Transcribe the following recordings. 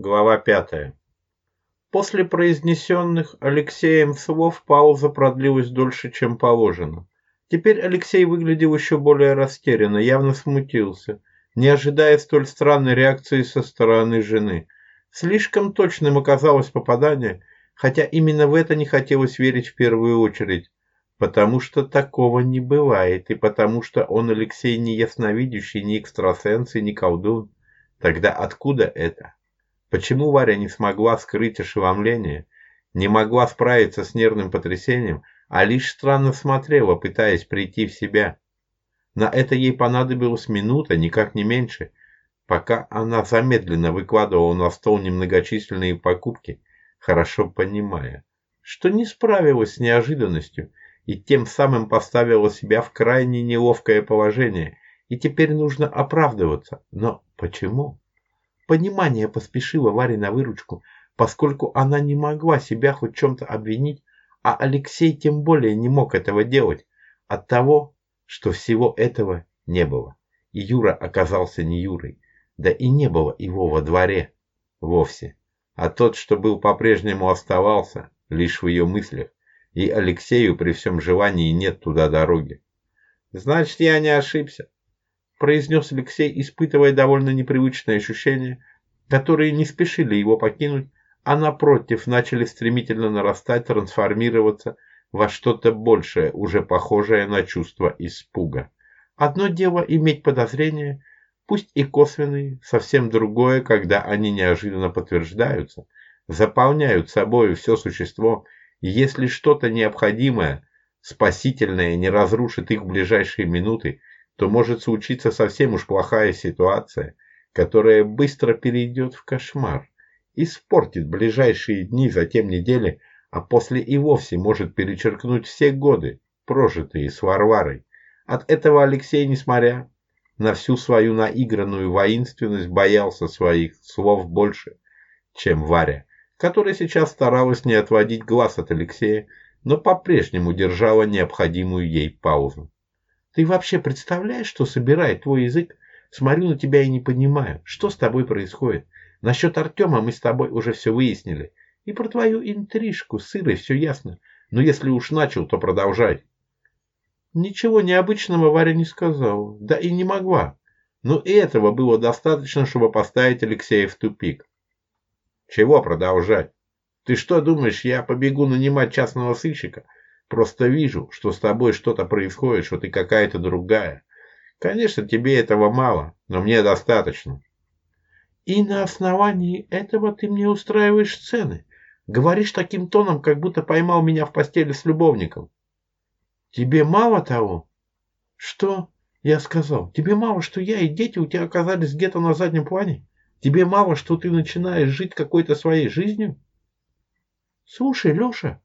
Глава пятая. После произнесенных Алексеем слов пауза продлилась дольше, чем положено. Теперь Алексей выглядел еще более растерянно, явно смутился, не ожидая столь странной реакции со стороны жены. Слишком точным оказалось попадание, хотя именно в это не хотелось верить в первую очередь. Потому что такого не бывает, и потому что он, Алексей, не ясновидящий, не экстрасенс и не колдун. Тогда откуда это? Почему Варя не смогла скрыть ошеломление, не могла справиться с нервным потрясением, а лишь странно смотрела, пытаясь прийти в себя? На это ей понадобилась минута, никак не меньше, пока она замедленно выкладывала на стол немногочисленные покупки, хорошо понимая, что не справилась с неожиданностью и тем самым поставила себя в крайне неловкое положение, и теперь нужно оправдываться. Но почему? Понимание поспешило Варе на выручку, поскольку она не могла себя хоть чем-то обвинить, а Алексей тем более не мог этого делать от того, что всего этого не было. И Юра оказался не Юрой, да и не было его во дворе вовсе. А тот, что был по-прежнему оставался, лишь в ее мыслях, и Алексею при всем желании нет туда дороги. Значит, я не ошибся, произнес Алексей, испытывая довольно непривычные ощущения, которые не спешили его покинуть, а напротив начали стремительно нарастать, трансформироваться во что-то большее, уже похожее на чувство испуга. Одно дело иметь подозрения, пусть и косвенные, совсем другое, когда они неожиданно подтверждаются, заполняют собой все существо если что-то необходимое, спасительное не разрушит их в ближайшие минуты, то может случиться совсем уж плохая ситуация, которая быстро перейдет в кошмар, испортит ближайшие дни, затем недели, а после и вовсе может перечеркнуть все годы, прожитые с Варварой. От этого Алексей, несмотря на всю свою наигранную воинственность, боялся своих слов больше, чем Варя которая сейчас старалась не отводить глаз от Алексея, но по-прежнему держала необходимую ей паузу. «Ты вообще представляешь, что собирает твой язык? Смотрю на тебя и не понимаю, что с тобой происходит. Насчет Артема мы с тобой уже все выяснили. И про твою интрижку с Ирой все ясно. Но если уж начал, то продолжай». Ничего необычного Варя не сказала, да и не могла. Но этого было достаточно, чтобы поставить Алексея в тупик. Чего продолжать? Ты что думаешь, я побегу нанимать частного сыщика? Просто вижу, что с тобой что-то происходит, что ты какая-то другая. Конечно, тебе этого мало, но мне достаточно. И на основании этого ты мне устраиваешь сцены. Говоришь таким тоном, как будто поймал меня в постели с любовником. Тебе мало того? Что? Я сказал, тебе мало, что я и дети у тебя оказались где-то на заднем плане? Тебе мало, что ты начинаешь жить какой-то своей жизнью? Слушай, Леша,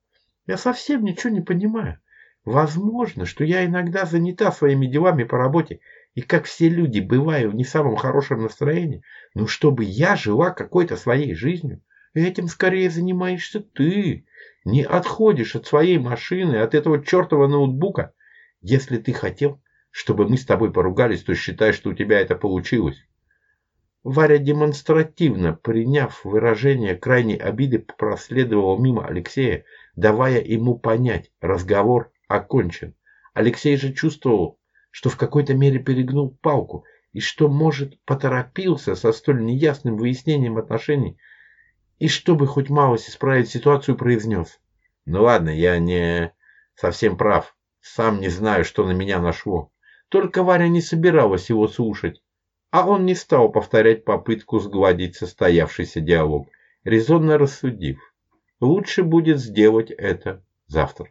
я совсем ничего не понимаю. Возможно, что я иногда занята своими делами по работе, и как все люди бываю в не самом хорошем настроении, но чтобы я жила какой-то своей жизнью, этим скорее занимаешься ты. Не отходишь от своей машины, от этого чертова ноутбука. Если ты хотел, чтобы мы с тобой поругались, то считай, что у тебя это получилось. Варя демонстративно, приняв выражение крайней обиды, проследовала мимо Алексея, давая ему понять, разговор окончен. Алексей же чувствовал, что в какой-то мере перегнул палку, и что, может, поторопился со столь неясным выяснением отношений, и чтобы хоть малость исправить ситуацию, произнес. «Ну ладно, я не совсем прав, сам не знаю, что на меня нашло». Только Варя не собиралась его слушать а он не стал повторять попытку сгладить состоявшийся диалог, резонно рассудив. Лучше будет сделать это завтра.